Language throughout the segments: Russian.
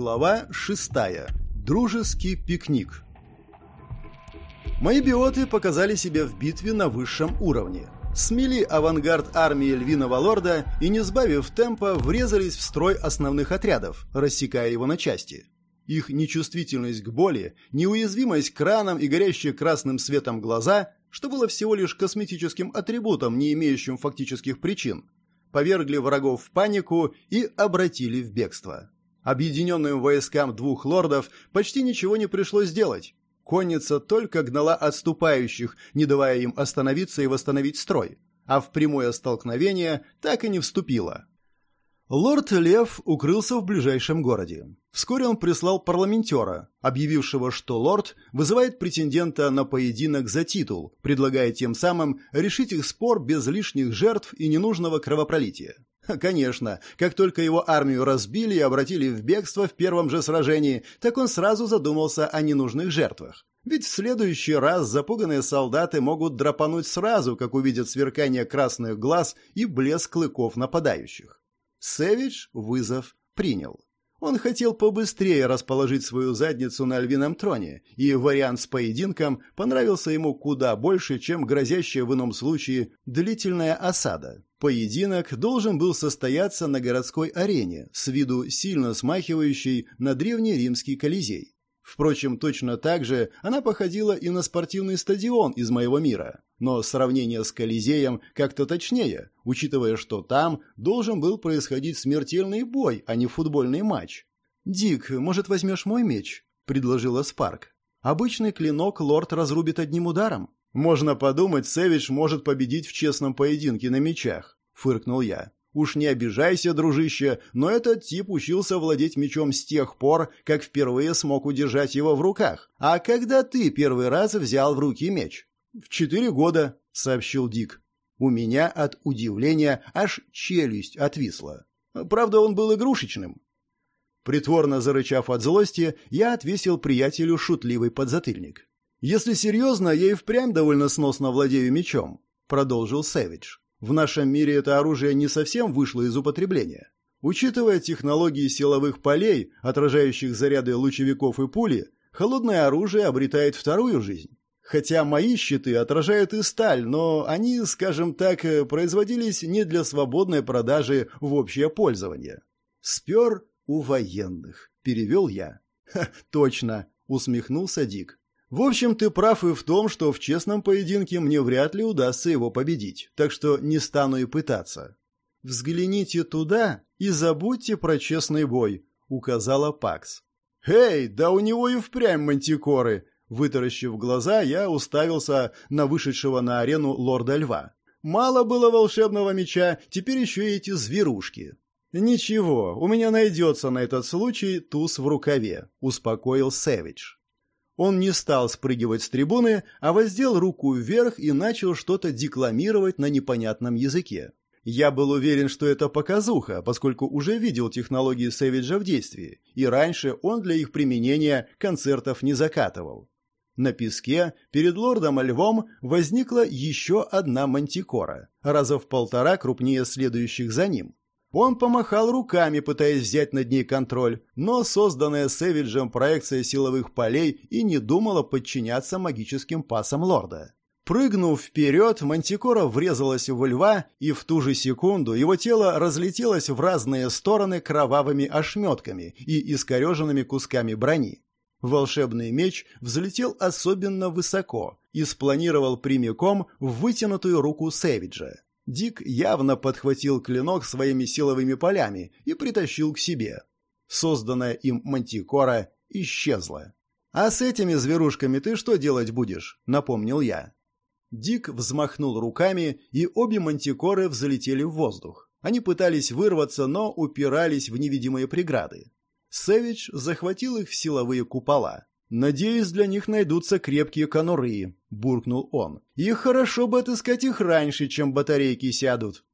Глава шестая. Дружеский пикник. Мои биоты показали себя в битве на высшем уровне. Смели авангард армии Львиного Лорда и, не сбавив темпа, врезались в строй основных отрядов, рассекая его на части. Их нечувствительность к боли, неуязвимость к ранам и горящие красным светом глаза, что было всего лишь косметическим атрибутом, не имеющим фактических причин, повергли врагов в панику и обратили в бегство. Объединенным войскам двух лордов почти ничего не пришлось делать. Конница только гнала отступающих, не давая им остановиться и восстановить строй, а в прямое столкновение так и не вступила. Лорд Лев укрылся в ближайшем городе. Вскоре он прислал парламентера, объявившего, что лорд вызывает претендента на поединок за титул, предлагая тем самым решить их спор без лишних жертв и ненужного кровопролития. Конечно, как только его армию разбили и обратили в бегство в первом же сражении, так он сразу задумался о ненужных жертвах. Ведь в следующий раз запуганные солдаты могут драпануть сразу, как увидят сверкание красных глаз и блеск клыков нападающих. Сэвидж вызов принял. Он хотел побыстрее расположить свою задницу на львином троне, и вариант с поединком понравился ему куда больше, чем грозящая в ином случае длительная осада. Поединок должен был состояться на городской арене, с виду сильно смахивающей на древний римский колизей. Впрочем, точно так же она походила и на спортивный стадион из моего мира. Но сравнение с Колизеем как-то точнее, учитывая, что там должен был происходить смертельный бой, а не футбольный матч. «Дик, может, возьмешь мой меч?» – предложила Спарк. «Обычный клинок лорд разрубит одним ударом». «Можно подумать, Сэвидж может победить в честном поединке на мечах», – фыркнул я. Уж не обижайся, дружище, но этот тип учился владеть мечом с тех пор, как впервые смог удержать его в руках. А когда ты первый раз взял в руки меч? В четыре года, сообщил Дик. У меня от удивления аж челюсть отвисла. Правда, он был игрушечным. Притворно зарычав от злости, я отвесил приятелю шутливый подзатыльник. «Если серьезно, я и впрямь довольно сносно владею мечом», — продолжил Сэвидж. В нашем мире это оружие не совсем вышло из употребления. Учитывая технологии силовых полей, отражающих заряды лучевиков и пули, холодное оружие обретает вторую жизнь. Хотя мои щиты отражают и сталь, но они, скажем так, производились не для свободной продажи в общее пользование. «Спер у военных», — перевел я. «Ха, точно», — усмехнулся Дик. В общем, ты прав и в том, что в честном поединке мне вряд ли удастся его победить, так что не стану и пытаться. Взгляните туда и забудьте про честный бой, указала Пакс. Эй, да у него и впрямь мантикоры. Вытаращив глаза, я уставился на вышедшего на арену лорда Льва. Мало было волшебного меча, теперь еще и эти зверушки. Ничего, у меня найдется на этот случай туз в рукаве, успокоил Сэвидж. Он не стал спрыгивать с трибуны, а воздел руку вверх и начал что-то декламировать на непонятном языке. Я был уверен, что это показуха, поскольку уже видел технологии Сэвиджа в действии, и раньше он для их применения концертов не закатывал. На песке перед лордом Львом возникла еще одна мантикора, раза в полтора крупнее следующих за ним. Он помахал руками, пытаясь взять над ней контроль, но созданная Сэвиджем проекция силовых полей и не думала подчиняться магическим пасам лорда. Прыгнув вперед, Мантикора врезалась в льва, и в ту же секунду его тело разлетелось в разные стороны кровавыми ошметками и искореженными кусками брони. Волшебный меч взлетел особенно высоко и спланировал прямиком в вытянутую руку Сэвиджа. Дик явно подхватил клинок своими силовыми полями и притащил к себе. Созданная им мантикора исчезла. «А с этими зверушками ты что делать будешь?» — напомнил я. Дик взмахнул руками, и обе мантикоры взлетели в воздух. Они пытались вырваться, но упирались в невидимые преграды. Сэвидж захватил их в силовые купола. «Надеюсь, для них найдутся крепкие конуры», — буркнул он. «И хорошо бы отыскать их раньше, чем батарейки сядут».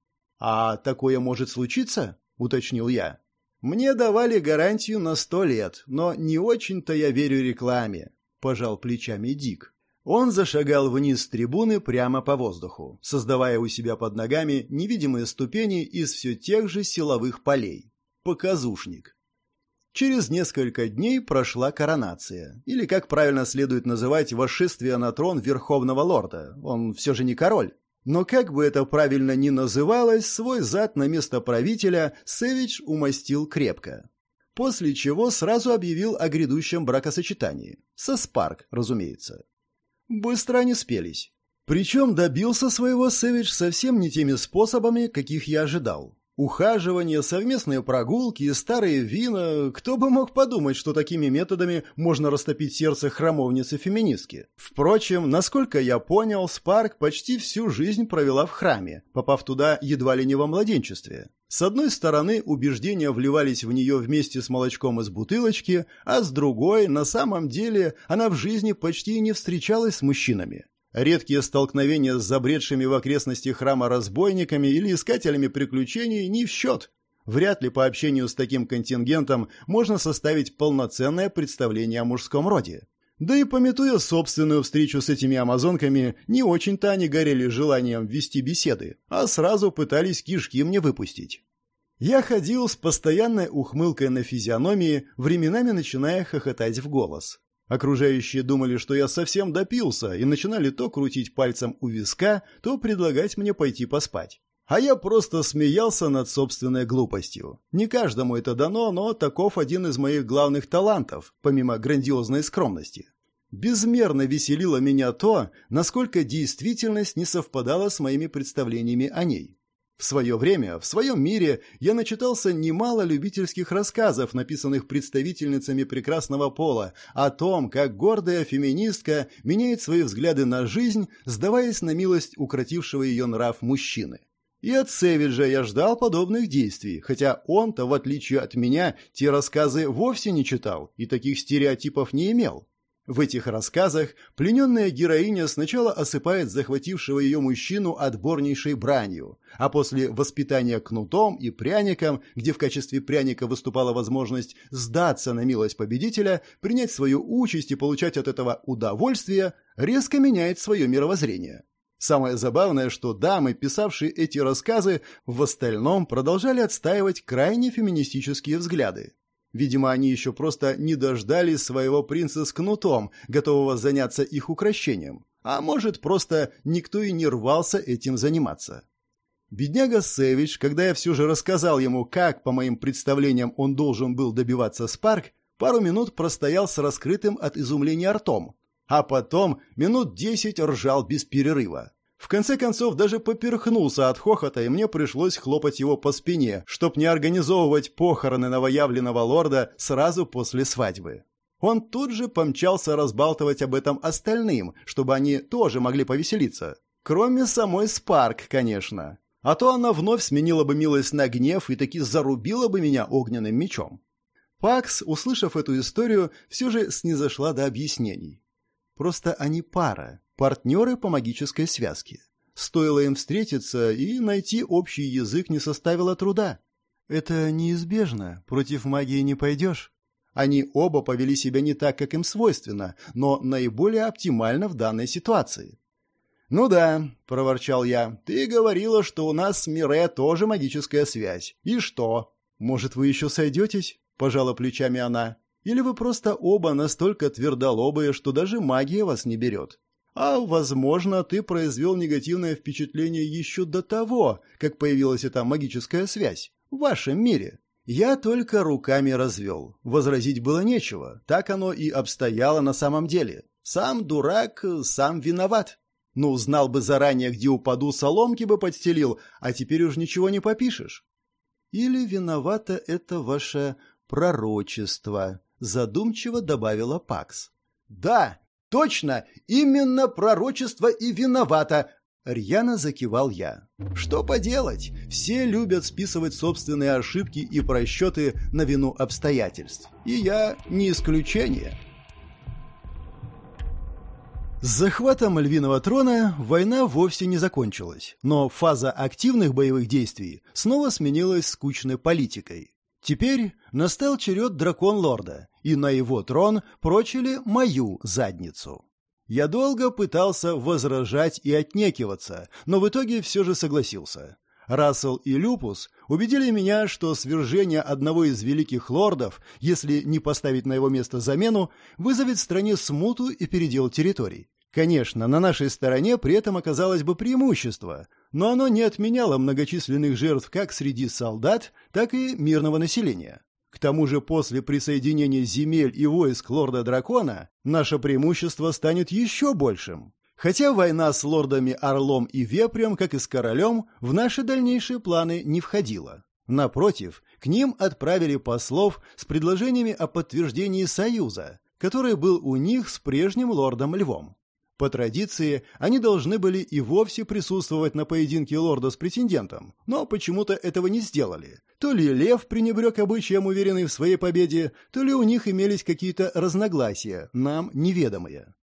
«А такое может случиться?» — уточнил я. «Мне давали гарантию на сто лет, но не очень-то я верю рекламе», — пожал плечами Дик. Он зашагал вниз с трибуны прямо по воздуху, создавая у себя под ногами невидимые ступени из все тех же силовых полей. Показушник. Через несколько дней прошла коронация, или, как правильно следует называть, восшествие на трон Верховного Лорда. Он все же не король. Но как бы это правильно ни называлось, свой зад на место правителя Севич умастил крепко. После чего сразу объявил о грядущем бракосочетании. Со Спарк, разумеется. Быстро они спелись. Причем добился своего Севич совсем не теми способами, каких я ожидал. Ухаживание, совместные прогулки старые вина. Кто бы мог подумать, что такими методами можно растопить сердце храмовницы-феминистки. Впрочем, насколько я понял, Спарк почти всю жизнь провела в храме, попав туда едва ли не во младенчестве. С одной стороны, убеждения вливались в нее вместе с молочком из бутылочки, а с другой, на самом деле, она в жизни почти не встречалась с мужчинами. Редкие столкновения с забредшими в окрестности храма разбойниками или искателями приключений не в счет. Вряд ли по общению с таким контингентом можно составить полноценное представление о мужском роде. Да и пометуя собственную встречу с этими амазонками, не очень-то они горели желанием вести беседы, а сразу пытались кишки мне выпустить. Я ходил с постоянной ухмылкой на физиономии, временами начиная хохотать в голос. Окружающие думали, что я совсем допился, и начинали то крутить пальцем у виска, то предлагать мне пойти поспать. А я просто смеялся над собственной глупостью. Не каждому это дано, но таков один из моих главных талантов, помимо грандиозной скромности. Безмерно веселило меня то, насколько действительность не совпадала с моими представлениями о ней. В свое время, в своем мире, я начитался немало любительских рассказов, написанных представительницами прекрасного пола, о том, как гордая феминистка меняет свои взгляды на жизнь, сдаваясь на милость укротившего ее нрав мужчины. И от Севиджа я ждал подобных действий, хотя он-то, в отличие от меня, те рассказы вовсе не читал и таких стереотипов не имел. В этих рассказах плененная героиня сначала осыпает захватившего ее мужчину отборнейшей бранью, а после воспитания кнутом и пряником, где в качестве пряника выступала возможность сдаться на милость победителя, принять свою участь и получать от этого удовольствие, резко меняет свое мировоззрение. Самое забавное, что дамы, писавшие эти рассказы, в остальном продолжали отстаивать крайне феминистические взгляды. Видимо, они еще просто не дождались своего принца с кнутом, готового заняться их укращением. А может, просто никто и не рвался этим заниматься. Бедняга Сэвидж, когда я все же рассказал ему, как, по моим представлениям, он должен был добиваться Спарк, пару минут простоял с раскрытым от изумления ртом, а потом минут десять ржал без перерыва. В конце концов, даже поперхнулся от хохота, и мне пришлось хлопать его по спине, чтоб не организовывать похороны новоявленного лорда сразу после свадьбы. Он тут же помчался разбалтывать об этом остальным, чтобы они тоже могли повеселиться. Кроме самой Спарк, конечно. А то она вновь сменила бы милость на гнев и таки зарубила бы меня огненным мечом. Пакс, услышав эту историю, все же снизошла до объяснений. Просто они пара, партнеры по магической связке. Стоило им встретиться, и найти общий язык не составило труда. Это неизбежно, против магии не пойдешь. Они оба повели себя не так, как им свойственно, но наиболее оптимально в данной ситуации. «Ну да», — проворчал я, — «ты говорила, что у нас с Мире тоже магическая связь. И что? Может, вы еще сойдетесь?» — пожала плечами она. «Или вы просто оба настолько твердолобые, что даже магия вас не берет? А, возможно, ты произвел негативное впечатление еще до того, как появилась эта магическая связь в вашем мире. Я только руками развел. Возразить было нечего. Так оно и обстояло на самом деле. Сам дурак, сам виноват. Ну, знал бы заранее, где упаду, соломки бы подстелил, а теперь уж ничего не попишешь. Или виновато это ваше пророчество, задумчиво добавила Пакс. Да, Точно, именно пророчество и виновато. Рьяно закивал я. Что поделать? Все любят списывать собственные ошибки и просчеты на вину обстоятельств. И я не исключение. С захватом львиного трона война вовсе не закончилась, но фаза активных боевых действий снова сменилась скучной политикой. Теперь настал черед дракон-лорда, и на его трон прочили мою задницу. Я долго пытался возражать и отнекиваться, но в итоге все же согласился. Рассел и Люпус убедили меня, что свержение одного из великих лордов, если не поставить на его место замену, вызовет в стране смуту и передел территорий. Конечно, на нашей стороне при этом оказалось бы преимущество, но оно не отменяло многочисленных жертв как среди солдат, так и мирного населения. К тому же после присоединения земель и войск лорда-дракона наше преимущество станет еще большим. Хотя война с лордами Орлом и Вепрем, как и с королем, в наши дальнейшие планы не входила. Напротив, к ним отправили послов с предложениями о подтверждении союза, который был у них с прежним лордом Львом. По традиции, они должны были и вовсе присутствовать на поединке лорда с претендентом, но почему-то этого не сделали. То ли Лев пренебрег обычаем, уверенный в своей победе, то ли у них имелись какие-то разногласия, нам неведомые.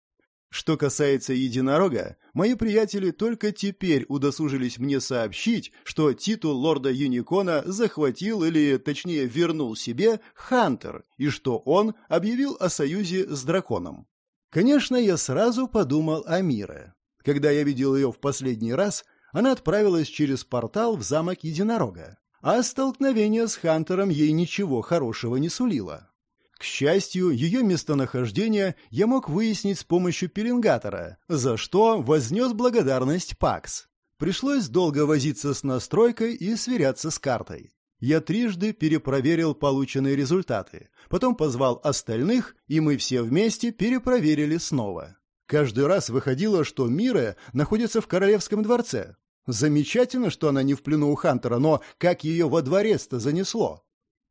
Что касается единорога, мои приятели только теперь удосужились мне сообщить, что титул лорда Юникона захватил или, точнее, вернул себе Хантер, и что он объявил о союзе с драконом. Конечно, я сразу подумал о Мире. Когда я видел ее в последний раз, она отправилась через портал в замок Единорога, а столкновение с Хантером ей ничего хорошего не сулило. К счастью, ее местонахождение я мог выяснить с помощью пеленгатора, за что вознес благодарность Пакс. Пришлось долго возиться с настройкой и сверяться с картой. Я трижды перепроверил полученные результаты, потом позвал остальных, и мы все вместе перепроверили снова. Каждый раз выходило, что Мира находится в королевском дворце. Замечательно, что она не в плену у Хантера, но как ее во дворец-то занесло?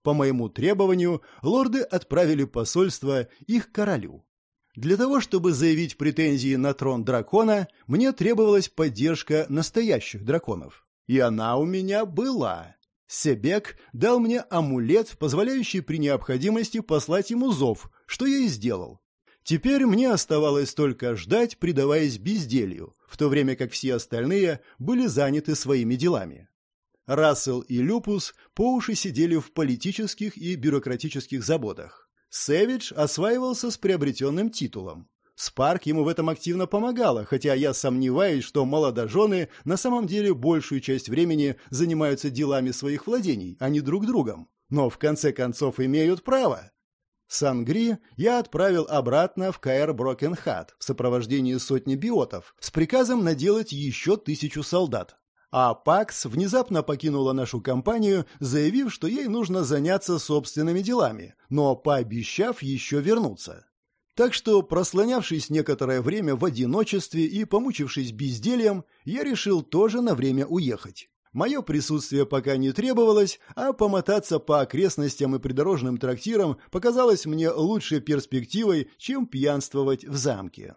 По моему требованию, лорды отправили посольство их королю. Для того, чтобы заявить претензии на трон дракона, мне требовалась поддержка настоящих драконов. И она у меня была. Себек дал мне амулет, позволяющий при необходимости послать ему зов, что я и сделал. Теперь мне оставалось только ждать, предаваясь безделью, в то время как все остальные были заняты своими делами. Рассел и Люпус по уши сидели в политических и бюрократических заботах. Сэвидж осваивался с приобретенным титулом. Спарк ему в этом активно помогала, хотя я сомневаюсь, что молодожены на самом деле большую часть времени занимаются делами своих владений, а не друг другом. Но в конце концов имеют право. Сангри я отправил обратно в Каэр Брокенхат в сопровождении сотни биотов с приказом наделать еще тысячу солдат. А Пакс внезапно покинула нашу компанию, заявив, что ей нужно заняться собственными делами, но пообещав еще вернуться. Так что, прослонявшись некоторое время в одиночестве и помучившись бездельем, я решил тоже на время уехать. Мое присутствие пока не требовалось, а помотаться по окрестностям и придорожным трактирам показалось мне лучшей перспективой, чем пьянствовать в замке.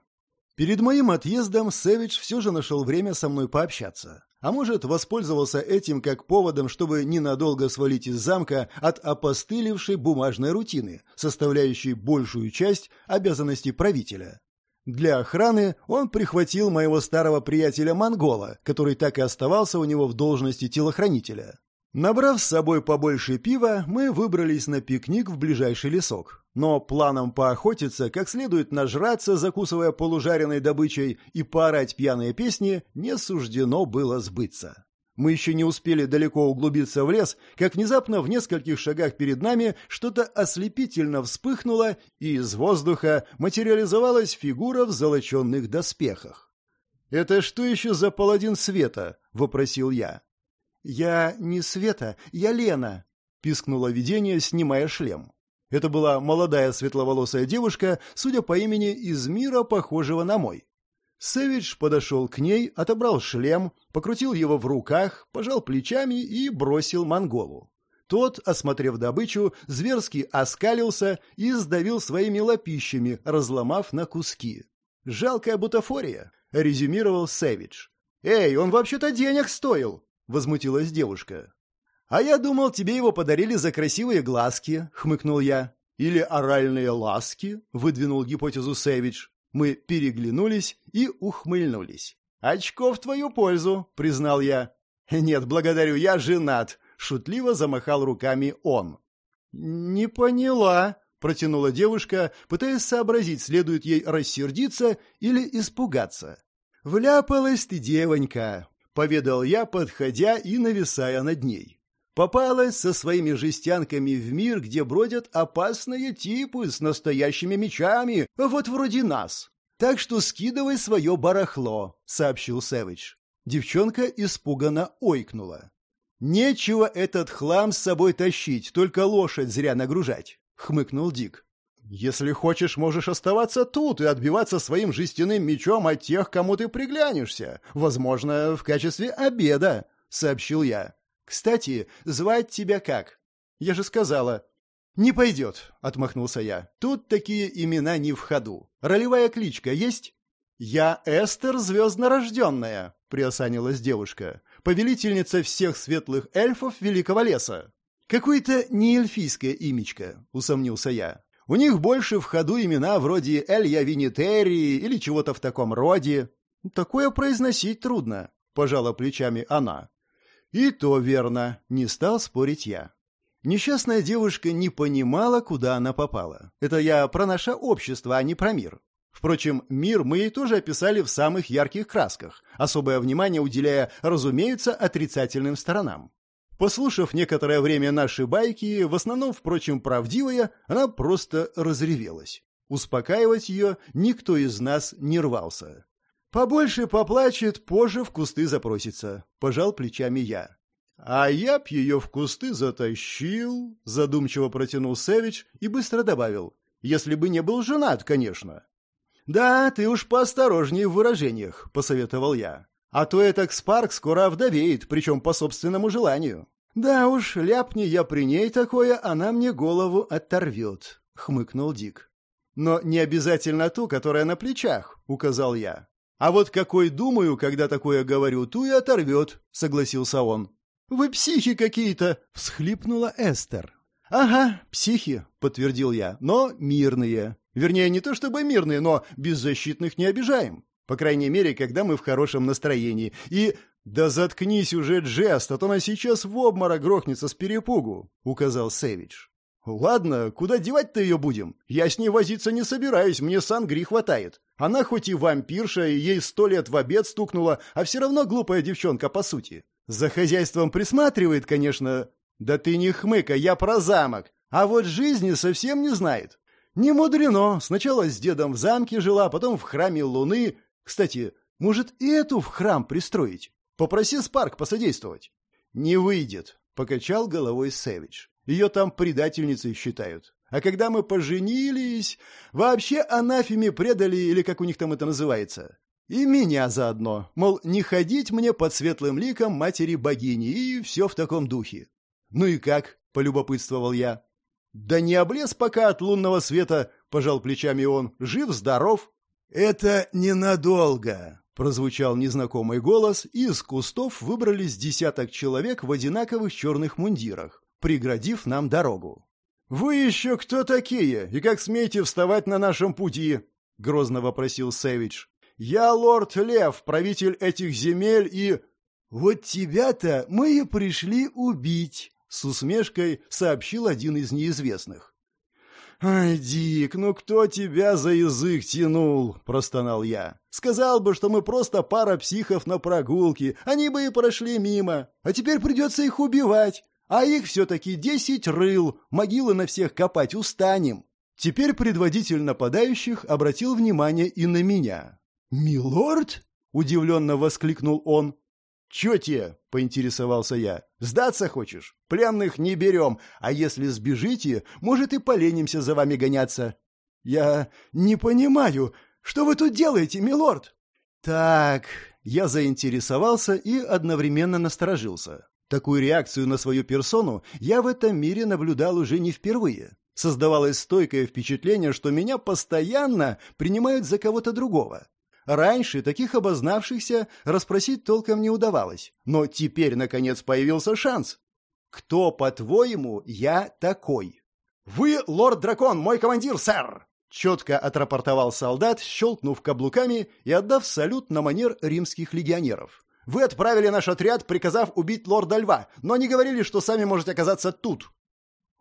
Перед моим отъездом Сэвидж все же нашел время со мной пообщаться. А может, воспользовался этим как поводом, чтобы ненадолго свалить из замка от опостылевшей бумажной рутины, составляющей большую часть обязанностей правителя. Для охраны он прихватил моего старого приятеля Монгола, который так и оставался у него в должности телохранителя. Набрав с собой побольше пива, мы выбрались на пикник в ближайший лесок. Но планом поохотиться, как следует нажраться, закусывая полужаренной добычей, и поорать пьяные песни, не суждено было сбыться. Мы еще не успели далеко углубиться в лес, как внезапно в нескольких шагах перед нами что-то ослепительно вспыхнуло, и из воздуха материализовалась фигура в золоченных доспехах. «Это что еще за паладин света?» — вопросил я. «Я не Света, я Лена», — пискнуло видение, снимая шлем. Это была молодая светловолосая девушка, судя по имени, из мира, похожего на мой. Сэвидж подошел к ней, отобрал шлем, покрутил его в руках, пожал плечами и бросил монголу. Тот, осмотрев добычу, зверски оскалился и сдавил своими лапищами, разломав на куски. «Жалкая бутафория», — резюмировал Сэвидж. «Эй, он вообще-то денег стоил!» — возмутилась девушка. «А я думал, тебе его подарили за красивые глазки», — хмыкнул я. «Или оральные ласки», — выдвинул гипотезу Сэвидж. Мы переглянулись и ухмыльнулись. «Очко в твою пользу», — признал я. «Нет, благодарю, я женат», — шутливо замахал руками он. «Не поняла», — протянула девушка, пытаясь сообразить, следует ей рассердиться или испугаться. «Вляпалась ты, девонька», — поведал я, подходя и нависая над ней. Попалась со своими жестянками в мир, где бродят опасные типы с настоящими мечами, вот вроде нас. Так что скидывай свое барахло, сообщил Сэвидж. Девчонка испуганно ойкнула. Нечего этот хлам с собой тащить, только лошадь зря нагружать, хмыкнул Дик. Если хочешь, можешь оставаться тут и отбиваться своим жестяным мечом от тех, кому ты приглянешься. Возможно, в качестве обеда, сообщил я. Кстати, звать тебя как? Я же сказала. Не пойдет, отмахнулся я. Тут такие имена не в ходу. Ролевая кличка есть? Я Эстер Звезднорожденная, приосанилась девушка. Повелительница всех светлых эльфов Великого леса. Какое-то не эльфийское имечко, усомнился я. У них больше в ходу имена вроде Элья Винитери или чего-то в таком роде. Такое произносить трудно, пожала плечами она. И то верно, не стал спорить я. Несчастная девушка не понимала, куда она попала. Это я про наше общество, а не про мир. Впрочем, мир мы ей тоже описали в самых ярких красках, особое внимание уделяя, разумеется, отрицательным сторонам. Послушав некоторое время наши байки, в основном, впрочем, правдивые, она просто разревелась. Успокаивать ее никто из нас не рвался. Побольше поплачет, позже в кусты запросится, пожал плечами я. А я б ее в кусты затащил, задумчиво протянул Севич и быстро добавил. Если бы не был женат, конечно. Да, ты уж поосторожнее в выражениях, посоветовал я. А то этот Спарк скоро овдовеет, причем по собственному желанию. Да уж, ляпни я при ней такое, она мне голову оторвет, хмыкнул Дик. Но не обязательно ту, которая на плечах, указал я. А вот какой думаю, когда такое говорю, ту и оторвет, согласился он. Вы психи какие-то, всхлипнула Эстер. Ага, психи, подтвердил я, но мирные. Вернее, не то чтобы мирные, но беззащитных не обижаем. По крайней мере, когда мы в хорошем настроении. И «Да заткнись уже, Джест, а то она сейчас в обморок грохнется с перепугу», — указал Сэвидж. «Ладно, куда девать-то ее будем? Я с ней возиться не собираюсь, мне сангри хватает. Она хоть и вампирша, и ей сто лет в обед стукнула, а все равно глупая девчонка по сути. За хозяйством присматривает, конечно. Да ты не хмыка, я про замок. А вот жизни совсем не знает. Не мудрено. Сначала с дедом в замке жила, потом в храме Луны. Кстати, может и эту в храм пристроить? Попроси Спарк посодействовать. Не выйдет, покачал головой Сэвидж. Ее там предательницей считают. А когда мы поженились, вообще анафеме предали, или как у них там это называется. И меня заодно. Мол, не ходить мне под светлым ликом матери-богини, и все в таком духе. Ну и как? — полюбопытствовал я. Да не облез пока от лунного света, — пожал плечами он. Жив-здоров. Это ненадолго, — прозвучал незнакомый голос, и из кустов выбрались десяток человек в одинаковых черных мундирах преградив нам дорогу. «Вы еще кто такие? И как смеете вставать на нашем пути?» — грозно вопросил Сэвидж. «Я лорд Лев, правитель этих земель и...» «Вот тебя-то мы и пришли убить», — с усмешкой сообщил один из неизвестных. «Ай, Дик, ну кто тебя за язык тянул?» – простонал я. «Сказал бы, что мы просто пара психов на прогулке, они бы и прошли мимо. А теперь придется их убивать. А их все-таки десять рыл, могилы на всех копать устанем. Теперь предводитель нападающих обратил внимание и на меня. «Милорд?» — удивленно воскликнул он. «Че тебе?» — поинтересовался я. «Сдаться хочешь? Пленных не берем, а если сбежите, может, и поленимся за вами гоняться». «Я не понимаю, что вы тут делаете, милорд?» «Так...» — я заинтересовался и одновременно насторожился. Такую реакцию на свою персону я в этом мире наблюдал уже не впервые. Создавалось стойкое впечатление, что меня постоянно принимают за кого-то другого. Раньше таких обознавшихся расспросить толком не удавалось, но теперь, наконец, появился шанс. «Кто, по-твоему, я такой?» «Вы, лорд-дракон, мой командир, сэр!» Четко отрапортовал солдат, щелкнув каблуками и отдав салют на манер римских легионеров. Вы отправили наш отряд, приказав убить лорда Льва, но не говорили, что сами можете оказаться тут.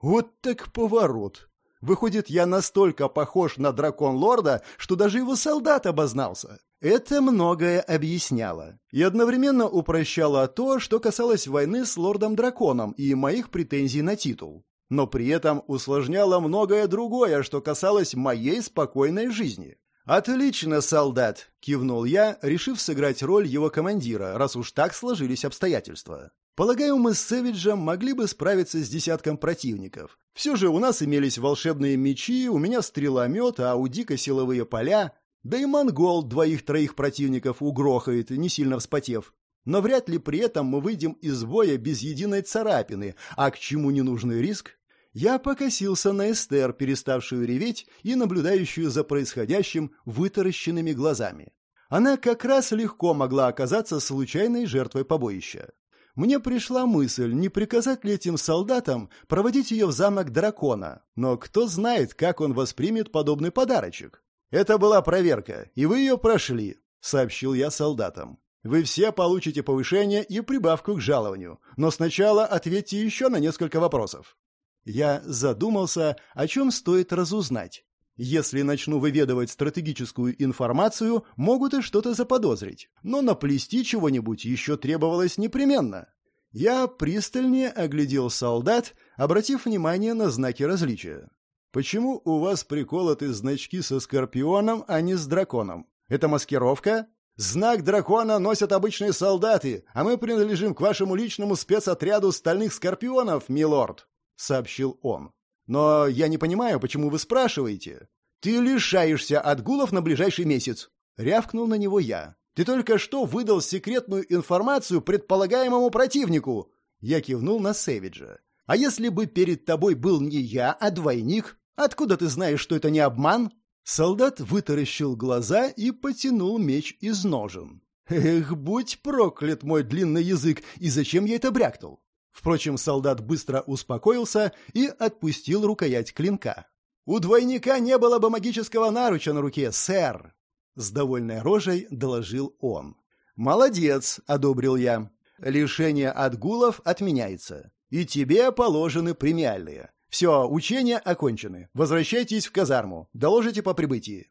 Вот так поворот. Выходит, я настолько похож на дракон лорда, что даже его солдат обознался. Это многое объясняло и одновременно упрощало то, что касалось войны с лордом-драконом и моих претензий на титул. Но при этом усложняло многое другое, что касалось моей спокойной жизни. «Отлично, солдат!» — кивнул я, решив сыграть роль его командира, раз уж так сложились обстоятельства. «Полагаю, мы с Сэвиджем могли бы справиться с десятком противников. Все же у нас имелись волшебные мечи, у меня стреломет, а у Дика силовые поля. Да и монгол двоих-троих противников угрохает, не сильно вспотев. Но вряд ли при этом мы выйдем из боя без единой царапины, а к чему ненужный риск? Я покосился на Эстер, переставшую реветь и наблюдающую за происходящим вытаращенными глазами. Она как раз легко могла оказаться случайной жертвой побоища. Мне пришла мысль, не приказать ли этим солдатам проводить ее в замок дракона, но кто знает, как он воспримет подобный подарочек. «Это была проверка, и вы ее прошли», — сообщил я солдатам. «Вы все получите повышение и прибавку к жалованию, но сначала ответьте еще на несколько вопросов». Я задумался, о чем стоит разузнать. Если начну выведывать стратегическую информацию, могут и что-то заподозрить. Но наплести чего-нибудь еще требовалось непременно. Я пристальнее оглядел солдат, обратив внимание на знаки различия. «Почему у вас приколоты значки со скорпионом, а не с драконом? Это маскировка?» «Знак дракона носят обычные солдаты, а мы принадлежим к вашему личному спецотряду стальных скорпионов, милорд!» — сообщил он. «Но я не понимаю, почему вы спрашиваете?» «Ты лишаешься отгулов на ближайший месяц!» — рявкнул на него я. «Ты только что выдал секретную информацию предполагаемому противнику!» Я кивнул на Сэвиджа. «А если бы перед тобой был не я, а двойник? Откуда ты знаешь, что это не обман?» Солдат вытаращил глаза и потянул меч из ножен. «Эх, будь проклят мой длинный язык, и зачем я это брякнул? Впрочем, солдат быстро успокоился и отпустил рукоять клинка. «У двойника не было бы магического наруча на руке, сэр!» С довольной рожей доложил он. «Молодец!» — одобрил я. «Лишение от гулов отменяется. И тебе положены премиальные. Все, учения окончены. Возвращайтесь в казарму. Доложите по прибытии».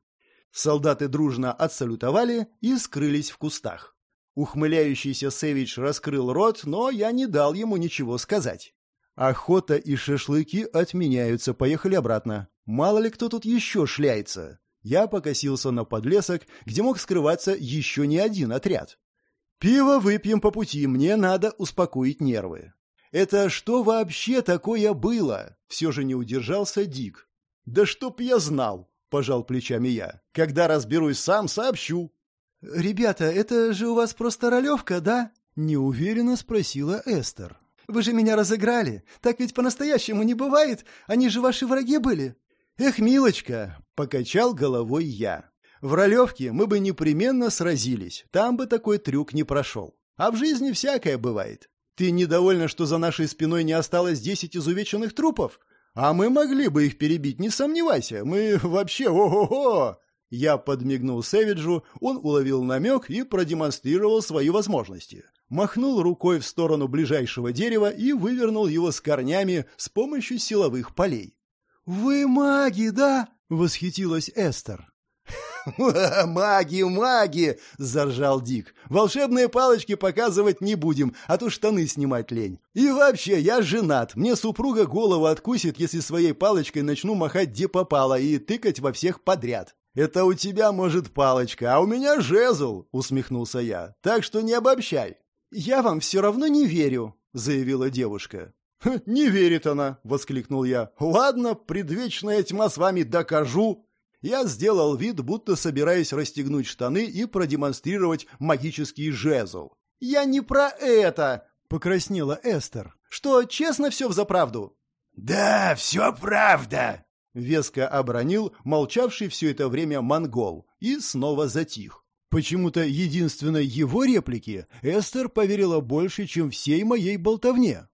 Солдаты дружно отсалютовали и скрылись в кустах. Ухмыляющийся Сэвидж раскрыл рот, но я не дал ему ничего сказать. Охота и шашлыки отменяются, поехали обратно. Мало ли кто тут еще шляется. Я покосился на подлесок, где мог скрываться еще не один отряд. Пиво выпьем по пути, мне надо успокоить нервы. Это что вообще такое было? Все же не удержался Дик. Да чтоб я знал, пожал плечами я. Когда разберусь сам, сообщу. «Ребята, это же у вас просто ролевка, да?» — неуверенно спросила Эстер. «Вы же меня разыграли. Так ведь по-настоящему не бывает. Они же ваши враги были». «Эх, милочка!» — покачал головой я. «В ролевке мы бы непременно сразились. Там бы такой трюк не прошел. А в жизни всякое бывает. Ты недовольна, что за нашей спиной не осталось десять изувеченных трупов? А мы могли бы их перебить, не сомневайся. Мы вообще ого-го!» Я подмигнул Сэвиджу, он уловил намек и продемонстрировал свои возможности. Махнул рукой в сторону ближайшего дерева и вывернул его с корнями с помощью силовых полей. «Вы маги, да?» — восхитилась Эстер. «Маги, маги!» — заржал Дик. «Волшебные палочки показывать не будем, а то штаны снимать лень. И вообще, я женат. Мне супруга голову откусит, если своей палочкой начну махать где попало и тыкать во всех подряд. «Это у тебя, может, палочка, а у меня жезл», — усмехнулся я. «Так что не обобщай». «Я вам все равно не верю», — заявила девушка. «Не верит она», — воскликнул я. «Ладно, предвечная тьма с вами докажу». Я сделал вид, будто собираюсь расстегнуть штаны и продемонстрировать магический жезл. «Я не про это!» — покраснела Эстер. «Что, честно все взаправду?» «Да, все правда!» Веско обронил молчавший все это время монгол и снова затих. Почему-то единственной его реплике Эстер поверила больше, чем всей моей болтовне.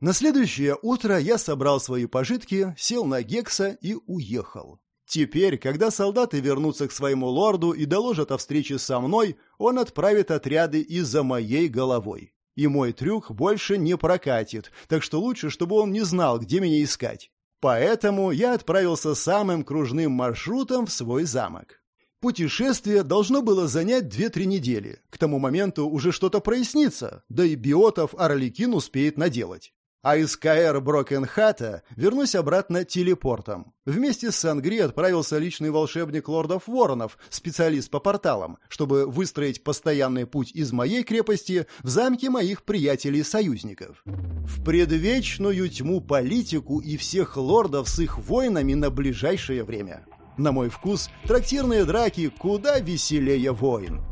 На следующее утро я собрал свои пожитки, сел на Гекса и уехал. Теперь, когда солдаты вернутся к своему лорду и доложат о встрече со мной, он отправит отряды и за моей головой. И мой трюк больше не прокатит, так что лучше, чтобы он не знал, где меня искать. Поэтому я отправился самым кружным маршрутом в свой замок. Путешествие должно было занять 2-3 недели. К тому моменту уже что-то прояснится, да и биотов Орликин успеет наделать. А из КР Брокенхата вернусь обратно телепортом. Вместе с Сангри отправился личный волшебник лордов Воронов, специалист по порталам, чтобы выстроить постоянный путь из моей крепости в замки моих приятелей-союзников. В предвечную тьму политику и всех лордов с их воинами на ближайшее время. На мой вкус, трактирные драки куда веселее войн.